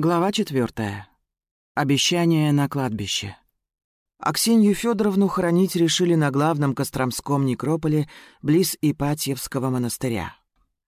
Глава четвертая. Обещание на кладбище. Аксинью Федоровну хоронить решили на главном Костромском некрополе близ Ипатьевского монастыря.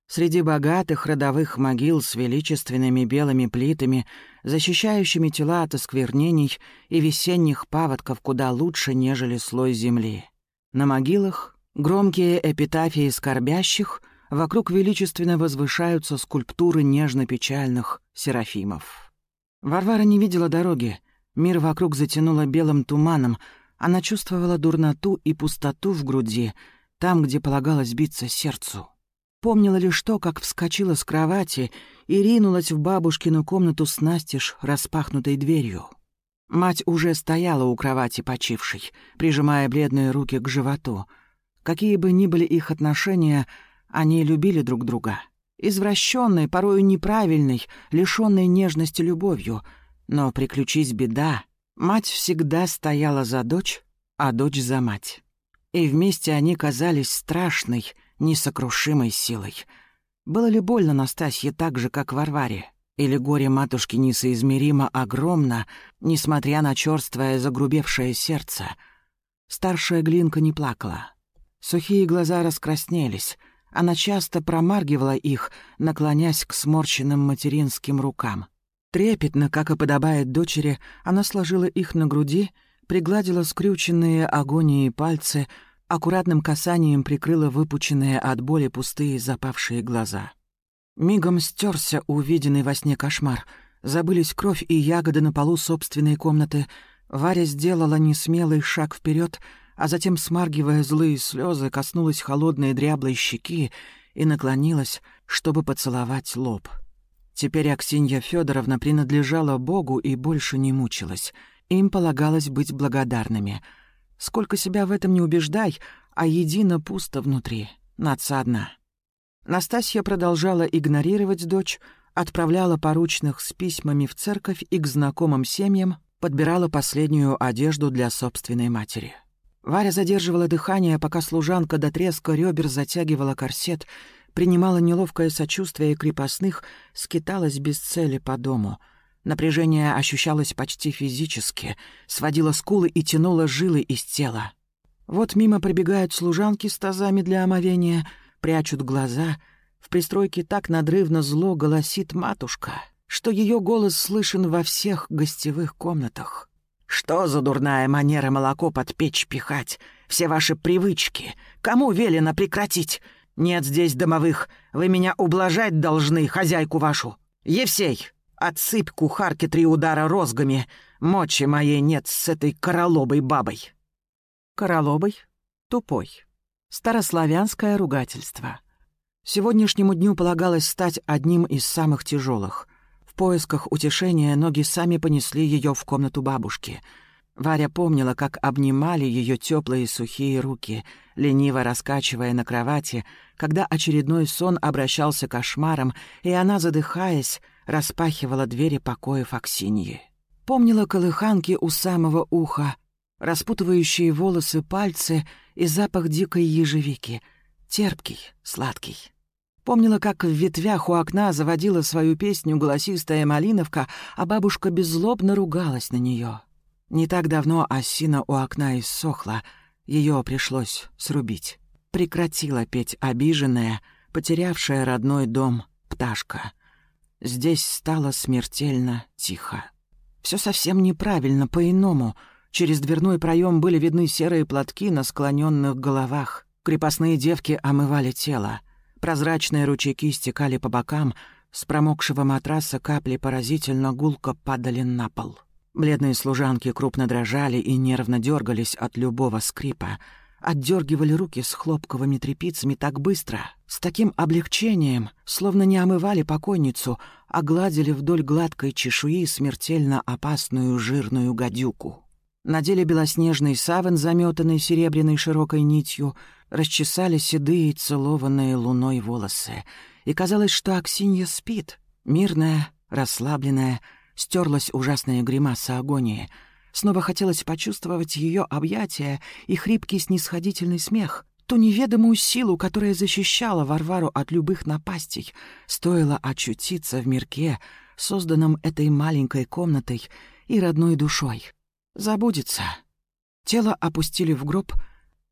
Среди богатых родовых могил с величественными белыми плитами, защищающими тела от осквернений и весенних паводков куда лучше, нежели слой земли. На могилах громкие эпитафии скорбящих, вокруг величественно возвышаются скульптуры нежно-печальных серафимов. Варвара не видела дороги. Мир вокруг затянуло белым туманом. Она чувствовала дурноту и пустоту в груди, там, где полагалось биться сердцу. Помнила лишь то, как вскочила с кровати и ринулась в бабушкину комнату с настежь распахнутой дверью. Мать уже стояла у кровати почившей, прижимая бледные руки к животу. Какие бы ни были их отношения, они любили друг друга извращенной, порою неправильной, лишенной нежности любовью. Но приключись беда, мать всегда стояла за дочь, а дочь за мать. И вместе они казались страшной, несокрушимой силой. Было ли больно Настасье так же, как Варваре? Или горе матушки несоизмеримо огромно, несмотря на чёрствое загрубевшее сердце? Старшая Глинка не плакала. Сухие глаза раскраснелись — она часто промаргивала их, наклонясь к сморщенным материнским рукам. Трепетно, как и подобает дочери, она сложила их на груди, пригладила скрюченные агонией пальцы, аккуратным касанием прикрыла выпученные от боли пустые запавшие глаза. Мигом стерся увиденный во сне кошмар. Забылись кровь и ягоды на полу собственной комнаты. Варя сделала несмелый шаг вперед, а затем, смаргивая злые слезы, коснулась холодной дряблой щеки и наклонилась, чтобы поцеловать лоб. Теперь Аксинья Федоровна принадлежала Богу и больше не мучилась. Им полагалось быть благодарными. Сколько себя в этом не убеждай, а едино пусто внутри, надсадно. Настасья продолжала игнорировать дочь, отправляла поручных с письмами в церковь и к знакомым семьям, подбирала последнюю одежду для собственной матери. Варя задерживала дыхание, пока служанка до треска ребер затягивала корсет, принимала неловкое сочувствие крепостных, скиталась без цели по дому. Напряжение ощущалось почти физически, сводило скулы и тянуло жилы из тела. Вот мимо пробегают служанки с тазами для омовения, прячут глаза. В пристройке так надрывно зло голосит матушка, что ее голос слышен во всех гостевых комнатах. Что за дурная манера молоко под печь пихать? Все ваши привычки. Кому велено прекратить? Нет здесь домовых. Вы меня ублажать должны, хозяйку вашу. Евсей, отсыпь кухарке три удара розгами. Мочи моей нет с этой королобой бабой. Королобой? Тупой. Старославянское ругательство. Сегодняшнему дню полагалось стать одним из самых тяжелых поисках утешения ноги сами понесли ее в комнату бабушки. Варя помнила, как обнимали ее теплые сухие руки, лениво раскачивая на кровати, когда очередной сон обращался кошмаром, и она, задыхаясь, распахивала двери покоев Аксиньи. Помнила колыханки у самого уха, распутывающие волосы пальцы и запах дикой ежевики, терпкий, сладкий. Помнила, как в ветвях у окна заводила свою песню голосистая малиновка, а бабушка беззлобно ругалась на нее. Не так давно осина у окна иссохла, ее пришлось срубить. Прекратила петь обиженная, потерявшая родной дом пташка. Здесь стало смертельно тихо. Все совсем неправильно, по-иному. Через дверной проем были видны серые платки на склоненных головах. Крепостные девки омывали тело. Прозрачные ручейки стекали по бокам, с промокшего матраса капли поразительно гулко падали на пол. Бледные служанки крупно дрожали и нервно дергались от любого скрипа, отдергивали руки с хлопковыми тряпицами так быстро, с таким облегчением, словно не омывали покойницу, а гладили вдоль гладкой чешуи смертельно опасную жирную гадюку. Надели белоснежный саван, заметанный серебряной широкой нитью — расчесали седые целованные луной волосы, и казалось, что Аксинья спит, мирная, расслабленная, стерлась ужасная гримаса агонии. Снова хотелось почувствовать ее объятия и хрипкий снисходительный смех, ту неведомую силу, которая защищала Варвару от любых напастей. Стоило очутиться в мирке, созданном этой маленькой комнатой и родной душой. Забудется. Тело опустили в гроб,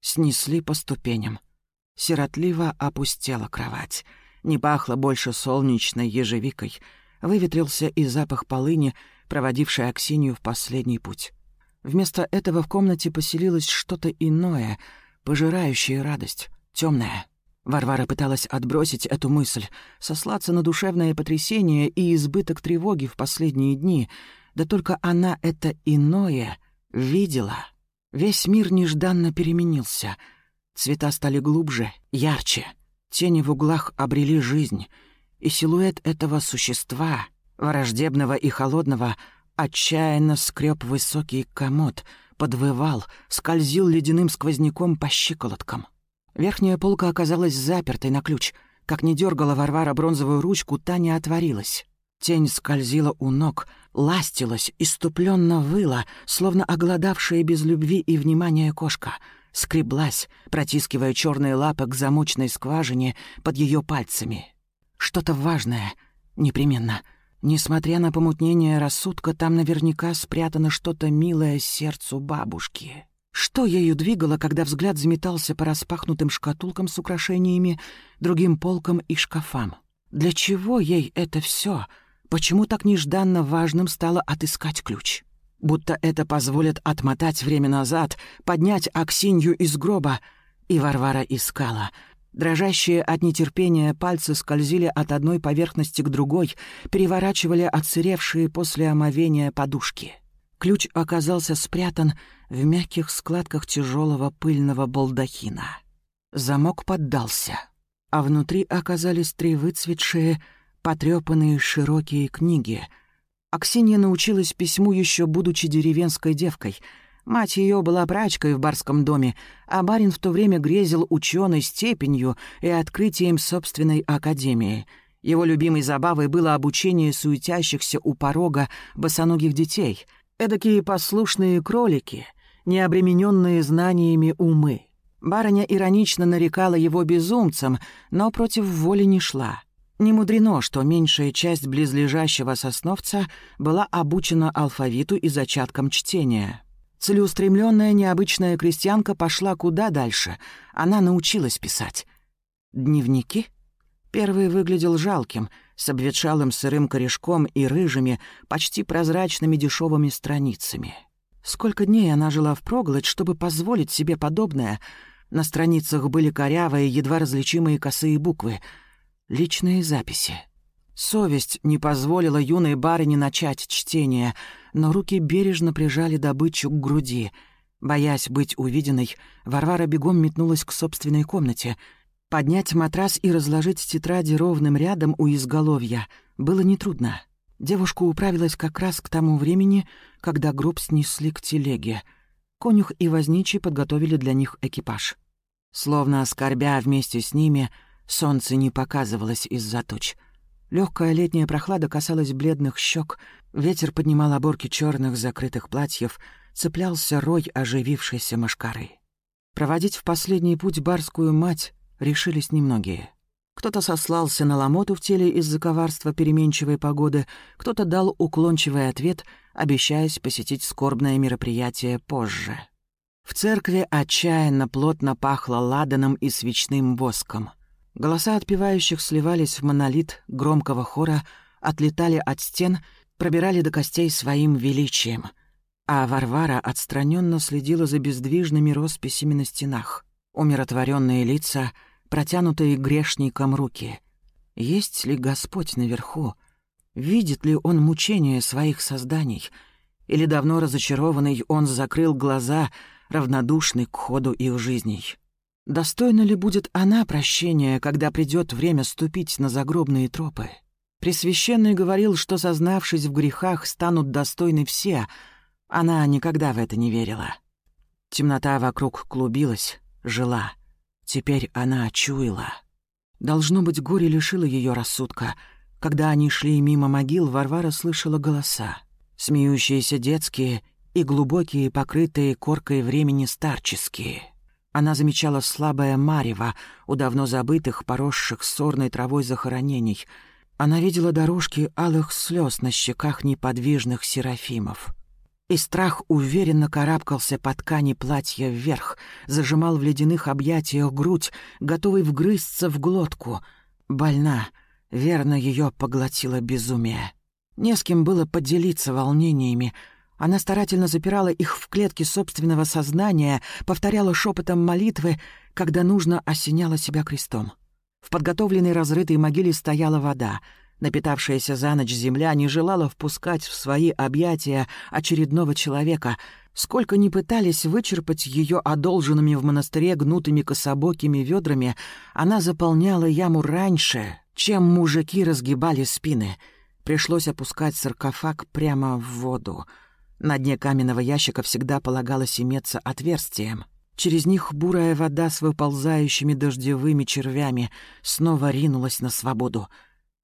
снесли по ступеням. Сиротливо опустела кровать. Не пахло больше солнечной ежевикой. Выветрился и запах полыни, проводивший Аксинью в последний путь. Вместо этого в комнате поселилось что-то иное, пожирающее радость, темное. Варвара пыталась отбросить эту мысль, сослаться на душевное потрясение и избыток тревоги в последние дни, да только она это иное видела. Весь мир нежданно переменился. Цвета стали глубже, ярче. Тени в углах обрели жизнь. И силуэт этого существа, враждебного и холодного, отчаянно скреб высокий комод, подвывал, скользил ледяным сквозняком по щиколоткам. Верхняя полка оказалась запертой на ключ. Как не дергала Варвара бронзовую ручку, та не отворилась. Тень скользила у ног, ластилась, иступленно выла, словно оголодавшая без любви и внимания кошка. Скреблась, протискивая черные лапы к замочной скважине под ее пальцами. Что-то важное, непременно. Несмотря на помутнение рассудка, там наверняка спрятано что-то милое сердцу бабушки. Что ею двигало, когда взгляд заметался по распахнутым шкатулкам с украшениями, другим полкам и шкафам? Для чего ей это все? Почему так нежданно важным стало отыскать ключ? Будто это позволит отмотать время назад, поднять Аксинью из гроба. И Варвара искала. Дрожащие от нетерпения пальцы скользили от одной поверхности к другой, переворачивали отсыревшие после омовения подушки. Ключ оказался спрятан в мягких складках тяжелого пыльного балдахина. Замок поддался, а внутри оказались три выцветшие, потрепанные широкие книги. Аксинья научилась письму еще будучи деревенской девкой. Мать ее была прачкой в барском доме, а барин в то время грезил ученой степенью и открытием собственной академии. Его любимой забавой было обучение суетящихся у порога босоногих детей. Эдакие послушные кролики, не обремененные знаниями умы. Барыня иронично нарекала его безумцем, но против воли не шла. Не мудрено, что меньшая часть близлежащего сосновца была обучена алфавиту и зачаткам чтения. Целеустремленная необычная крестьянка пошла куда дальше. Она научилась писать. Дневники? Первый выглядел жалким, с обветшалым сырым корешком и рыжими, почти прозрачными дешевыми страницами. Сколько дней она жила впроголодь, чтобы позволить себе подобное. На страницах были корявые, едва различимые косые буквы — Личные записи. Совесть не позволила юной барыне начать чтение, но руки бережно прижали добычу к груди. Боясь быть увиденной, Варвара бегом метнулась к собственной комнате. Поднять матрас и разложить тетради ровным рядом у изголовья было нетрудно. Девушка управилась как раз к тому времени, когда гроб снесли к телеге. Конюх и возничий подготовили для них экипаж. Словно оскорбя вместе с ними — Солнце не показывалось из-за туч. Легкая летняя прохлада касалась бледных щек, ветер поднимал оборки черных закрытых платьев, цеплялся рой оживившейся мошкары. Проводить в последний путь барскую мать решились немногие. Кто-то сослался на ломоту в теле из-за коварства переменчивой погоды, кто-то дал уклончивый ответ, обещаясь посетить скорбное мероприятие позже. В церкви отчаянно плотно пахло ладаном и свечным воском. Голоса отпевающих сливались в монолит громкого хора, отлетали от стен, пробирали до костей своим величием. А Варвара отстраненно следила за бездвижными росписями на стенах. Умиротворенные лица, протянутые грешникам руки. Есть ли Господь наверху? Видит ли он мучения своих созданий? Или давно разочарованный он закрыл глаза, равнодушный к ходу их жизней? Достойна ли будет она прощения, когда придет время ступить на загробные тропы? Пресвященный говорил, что, сознавшись в грехах, станут достойны все. Она никогда в это не верила. Темнота вокруг клубилась, жила. Теперь она чуяла. Должно быть, горе лишило ее рассудка. Когда они шли мимо могил, Варвара слышала голоса. Смеющиеся детские и глубокие, покрытые коркой времени старческие — она замечала слабое марево у давно забытых, поросших сорной травой захоронений. Она видела дорожки алых слез на щеках неподвижных серафимов. И страх уверенно карабкался по ткани платья вверх, зажимал в ледяных объятиях грудь, готовый вгрызться в глотку. Больна, верно, ее поглотило безумие. Не с кем было поделиться волнениями. Она старательно запирала их в клетке собственного сознания, повторяла шепотом молитвы, когда нужно осеняла себя крестом. В подготовленной разрытой могиле стояла вода — Напитавшаяся за ночь земля не желала впускать в свои объятия очередного человека. Сколько ни пытались вычерпать ее одолженными в монастыре гнутыми кособокими ведрами, она заполняла яму раньше, чем мужики разгибали спины. Пришлось опускать саркофаг прямо в воду. На дне каменного ящика всегда полагалось иметься отверстием. Через них бурая вода с выползающими дождевыми червями снова ринулась на свободу —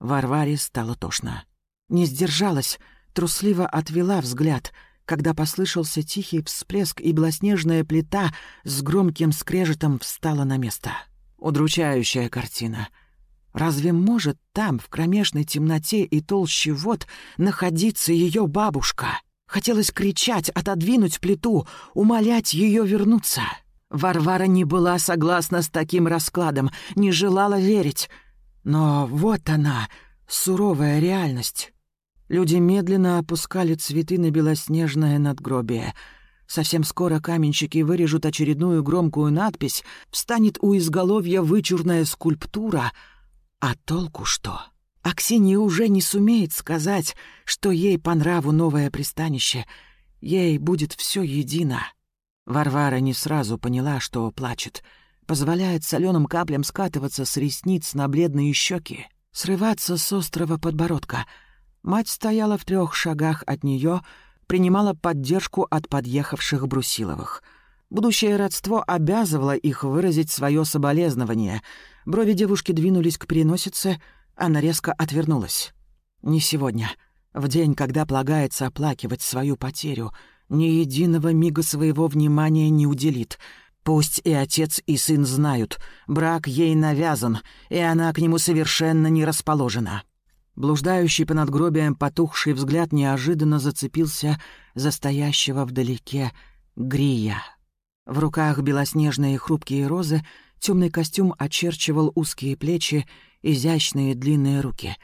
Варваре стало тошно. Не сдержалась, трусливо отвела взгляд, когда послышался тихий всплеск, и белоснежная плита с громким скрежетом встала на место. Удручающая картина. Разве может там, в кромешной темноте и толще вод, находиться ее бабушка? Хотелось кричать, отодвинуть плиту, умолять ее вернуться. Варвара не была согласна с таким раскладом, не желала верить — но вот она, суровая реальность. Люди медленно опускали цветы на белоснежное надгробие. Совсем скоро каменщики вырежут очередную громкую надпись, встанет у изголовья вычурная скульптура. А толку что? Аксинья уже не сумеет сказать, что ей по нраву новое пристанище. Ей будет все едино. Варвара не сразу поняла, что плачет — позволяет соленым каплям скатываться с ресниц на бледные щеки, срываться с острого подбородка. Мать стояла в трех шагах от нее, принимала поддержку от подъехавших Брусиловых. Будущее родство обязывало их выразить свое соболезнование. Брови девушки двинулись к переносице, она резко отвернулась. «Не сегодня. В день, когда полагается оплакивать свою потерю, ни единого мига своего внимания не уделит — Пусть и отец, и сын знают, брак ей навязан, и она к нему совершенно не расположена. Блуждающий по надгробиям потухший взгляд неожиданно зацепился за стоящего вдалеке Грия. В руках белоснежные хрупкие розы, темный костюм очерчивал узкие плечи, изящные длинные руки.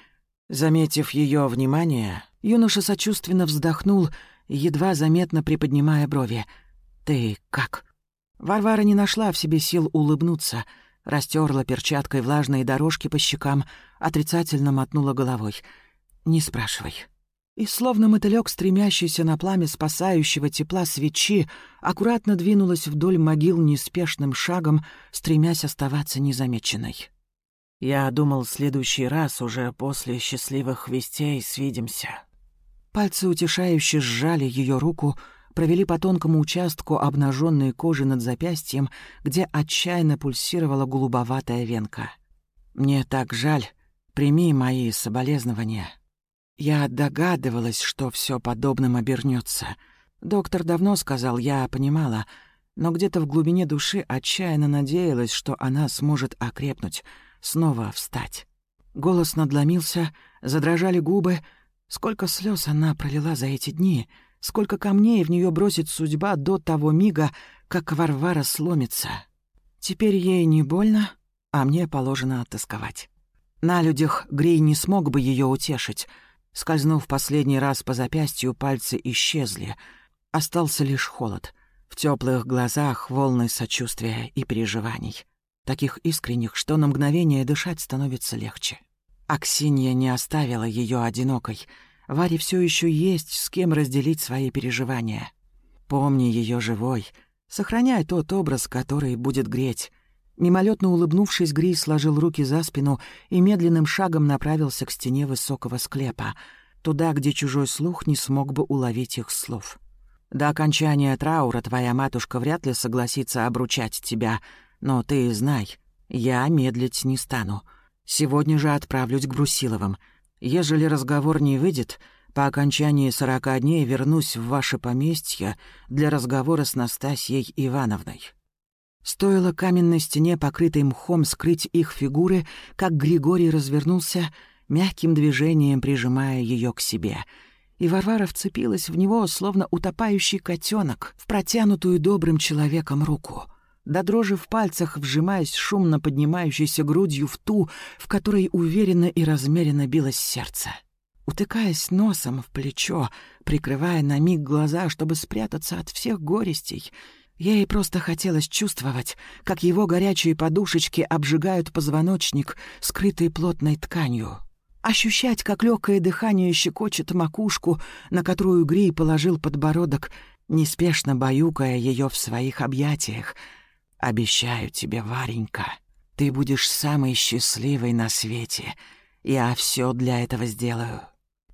Заметив ее внимание, юноша сочувственно вздохнул, едва заметно приподнимая брови. «Ты как?» Варвара не нашла в себе сил улыбнуться, растерла перчаткой влажные дорожки по щекам, отрицательно мотнула головой. «Не спрашивай». И словно мотылёк, стремящийся на пламя спасающего тепла свечи, аккуратно двинулась вдоль могил неспешным шагом, стремясь оставаться незамеченной. Я думал, в следующий раз уже после счастливых вестей свидимся. Пальцы утешающе сжали ее руку, провели по тонкому участку обнаженной кожи над запястьем, где отчаянно пульсировала голубоватая венка. «Мне так жаль. Прими мои соболезнования». Я догадывалась, что все подобным обернется. Доктор давно сказал, я понимала, но где-то в глубине души отчаянно надеялась, что она сможет окрепнуть, снова встать. Голос надломился, задрожали губы. Сколько слез она пролила за эти дни — сколько камней в нее бросит судьба до того мига, как Варвара сломится. Теперь ей не больно, а мне положено оттосковать. На людях Грей не смог бы ее утешить. Скользнув последний раз по запястью, пальцы исчезли. Остался лишь холод. В теплых глазах волны сочувствия и переживаний. Таких искренних, что на мгновение дышать становится легче. Аксинья не оставила ее одинокой — Варе все еще есть с кем разделить свои переживания. Помни ее живой. Сохраняй тот образ, который будет греть. Мимолетно улыбнувшись, Гри сложил руки за спину и медленным шагом направился к стене высокого склепа, туда, где чужой слух не смог бы уловить их слов. «До окончания траура твоя матушка вряд ли согласится обручать тебя, но ты знай, я медлить не стану. Сегодня же отправлюсь к Брусиловым. Ежели разговор не выйдет, по окончании сорока дней вернусь в ваше поместье для разговора с Настасьей Ивановной». Стоило каменной стене, покрытой мхом, скрыть их фигуры, как Григорий развернулся, мягким движением прижимая ее к себе. И Варвара вцепилась в него, словно утопающий котенок, в протянутую добрым человеком руку. До дрожи в пальцах, вжимаясь шумно поднимающейся грудью в ту, в которой уверенно и размеренно билось сердце. Утыкаясь носом в плечо, прикрывая на миг глаза, чтобы спрятаться от всех горестей, Ей просто хотелось чувствовать, как его горячие подушечки обжигают позвоночник, скрытый плотной тканью. Ощущать, как легкое дыхание щекочет макушку, на которую Грей положил подбородок, неспешно баюкая ее в своих объятиях. «Обещаю тебе, Варенька, ты будешь самой счастливой на свете. Я все для этого сделаю».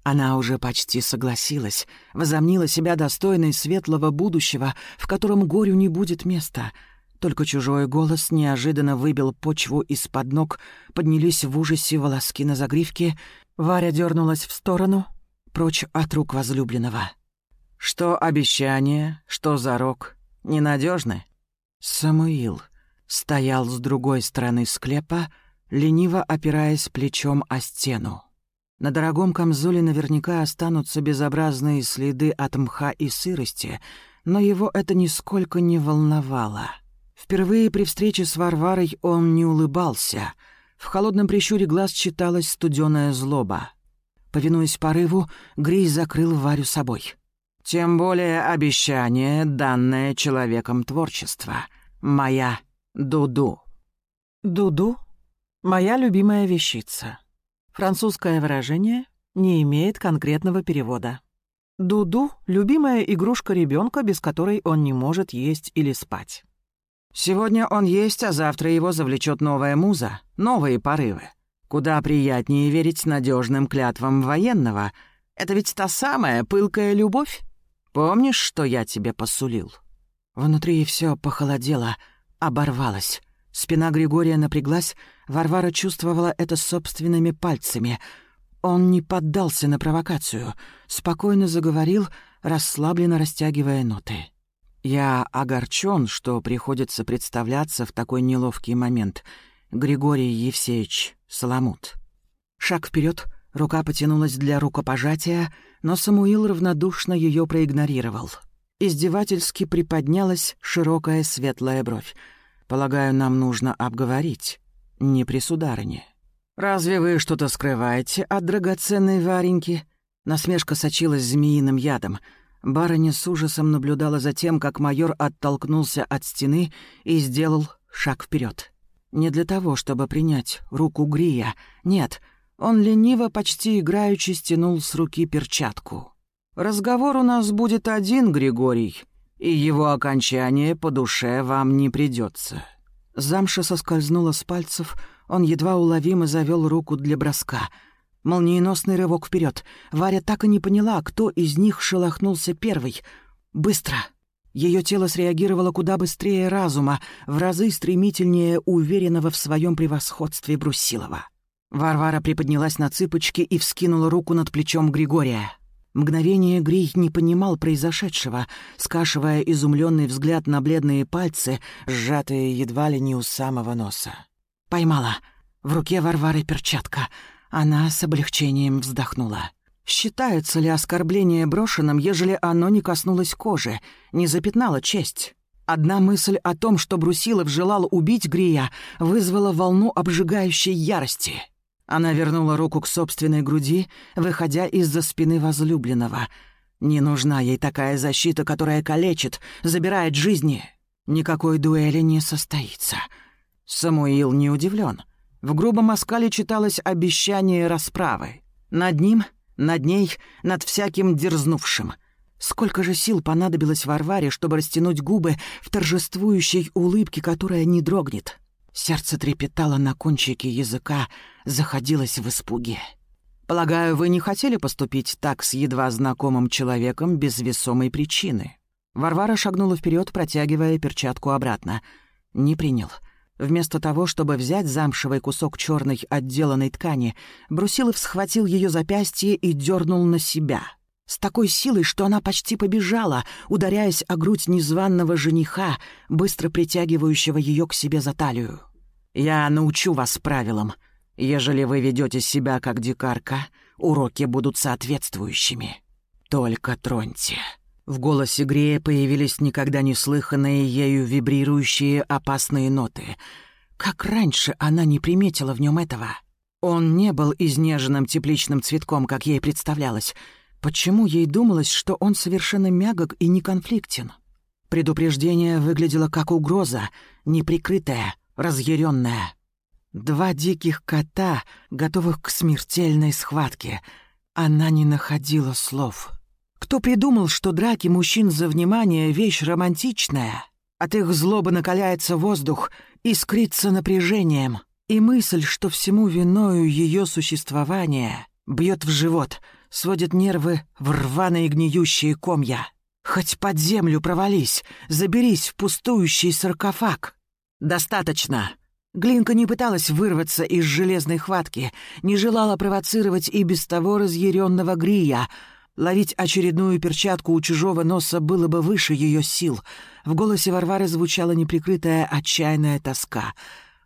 Она уже почти согласилась, возомнила себя достойной светлого будущего, в котором горю не будет места. Только чужой голос неожиданно выбил почву из-под ног, поднялись в ужасе волоски на загривке. Варя дернулась в сторону, прочь от рук возлюбленного. «Что обещание, что зарок, ненадежны?» Самуил стоял с другой стороны склепа, лениво опираясь плечом о стену. На дорогом камзоле наверняка останутся безобразные следы от мха и сырости, но его это нисколько не волновало. Впервые при встрече с Варварой он не улыбался. В холодном прищуре глаз читалась студеная злоба. Повинуясь порыву, Грей закрыл Варю собой. «Тем более обещание, данное человеком творчества. Моя Дуду». «Дуду? Моя любимая вещица». Французское выражение не имеет конкретного перевода. Дуду — любимая игрушка ребенка, без которой он не может есть или спать. Сегодня он есть, а завтра его завлечет новая муза, новые порывы. Куда приятнее верить надежным клятвам военного. Это ведь та самая пылкая любовь. Помнишь, что я тебе посулил? Внутри все похолодело, оборвалось. Спина Григория напряглась, Варвара чувствовала это собственными пальцами. Он не поддался на провокацию, спокойно заговорил, расслабленно растягивая ноты. «Я огорчен, что приходится представляться в такой неловкий момент. Григорий Евсеевич Соломут». Шаг вперед, рука потянулась для рукопожатия, но Самуил равнодушно ее проигнорировал. Издевательски приподнялась широкая светлая бровь. Полагаю, нам нужно обговорить. Не при сударыне. Разве вы что-то скрываете от драгоценной Вареньки? Насмешка сочилась змеиным ядом. Барыня с ужасом наблюдала за тем, как майор оттолкнулся от стены и сделал шаг вперед. Не для того, чтобы принять руку Грия. Нет, он лениво, почти играючи, стянул с руки перчатку. «Разговор у нас будет один, Григорий и его окончание по душе вам не придется. Замша соскользнула с пальцев, он едва уловимо завел руку для броска. Молниеносный рывок вперед. Варя так и не поняла, кто из них шелохнулся первый. Быстро. Ее тело среагировало куда быстрее разума, в разы стремительнее уверенного в своем превосходстве Брусилова. Варвара приподнялась на цыпочки и вскинула руку над плечом Григория. Мгновение Грей не понимал произошедшего, скашивая изумленный взгляд на бледные пальцы, сжатые едва ли не у самого носа. Поймала. В руке Варвары перчатка. Она с облегчением вздохнула. Считается ли оскорбление брошенным, ежели оно не коснулось кожи, не запятнало честь? Одна мысль о том, что Брусилов желал убить Грия, вызвала волну обжигающей ярости — она вернула руку к собственной груди, выходя из-за спины возлюбленного. Не нужна ей такая защита, которая калечит, забирает жизни. Никакой дуэли не состоится. Самуил не удивлен. В грубом оскале читалось обещание расправы. Над ним, над ней, над всяким дерзнувшим. Сколько же сил понадобилось Варваре, чтобы растянуть губы в торжествующей улыбке, которая не дрогнет. Сердце трепетало на кончике языка, заходилось в испуге. «Полагаю, вы не хотели поступить так с едва знакомым человеком без весомой причины?» Варвара шагнула вперед, протягивая перчатку обратно. Не принял. Вместо того, чтобы взять замшевый кусок черной отделанной ткани, Брусилов схватил ее запястье и дернул на себя. С такой силой, что она почти побежала, ударяясь о грудь незваного жениха, быстро притягивающего ее к себе за талию. «Я научу вас правилам. Ежели вы ведете себя как дикарка, уроки будут соответствующими. Только троньте». В голосе Грея появились никогда не слыханные ею вибрирующие опасные ноты. Как раньше она не приметила в нем этого. Он не был изнеженным тепличным цветком, как ей представлялось. Почему ей думалось, что он совершенно мягок и неконфликтен? Предупреждение выглядело как угроза, неприкрытая, разъяренная. Два диких кота, готовых к смертельной схватке. Она не находила слов. Кто придумал, что драки мужчин за внимание — вещь романтичная? От их злобы накаляется воздух, искрится напряжением. И мысль, что всему виною ее существование, бьет в живот, сводит нервы в рваные гниющие комья. Хоть под землю провались, заберись в пустующий саркофаг. Достаточно. Глинка не пыталась вырваться из железной хватки, не желала провоцировать и без того разъяренного Грия — Ловить очередную перчатку у чужого носа было бы выше ее сил. В голосе Варвары звучала неприкрытая отчаянная тоска.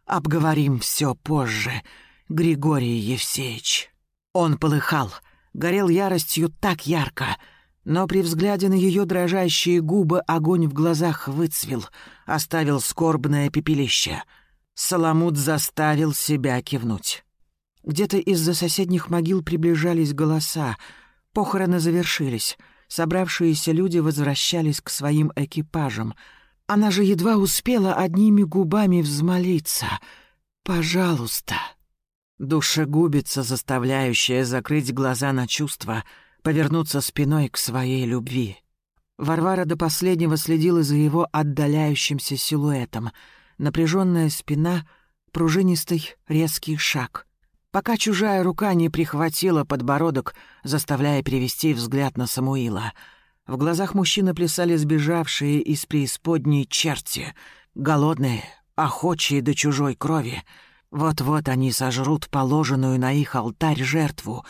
«Обговорим все позже, Григорий Евсеевич». Он полыхал, горел яростью так ярко, но при взгляде на ее дрожащие губы огонь в глазах выцвел, оставил скорбное пепелище. Соломут заставил себя кивнуть. Где-то из-за соседних могил приближались голоса — Похороны завершились. Собравшиеся люди возвращались к своим экипажам. Она же едва успела одними губами взмолиться. «Пожалуйста». Душегубица, заставляющая закрыть глаза на чувства, повернуться спиной к своей любви. Варвара до последнего следила за его отдаляющимся силуэтом. Напряженная спина, пружинистый резкий шаг пока чужая рука не прихватила подбородок, заставляя перевести взгляд на Самуила. В глазах мужчины плясали сбежавшие из преисподней черти, голодные, охочие до чужой крови. Вот-вот они сожрут положенную на их алтарь жертву,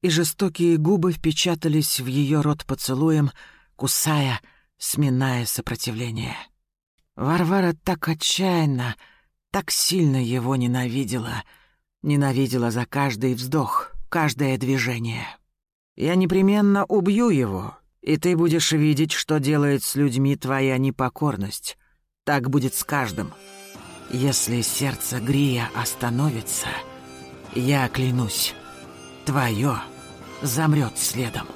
и жестокие губы впечатались в ее рот поцелуем, кусая, сминая сопротивление. Варвара так отчаянно, так сильно его ненавидела — Ненавидела за каждый вздох, каждое движение. Я непременно убью его, и ты будешь видеть, что делает с людьми твоя непокорность. Так будет с каждым. Если сердце Грия остановится, я клянусь, твое замрет следом».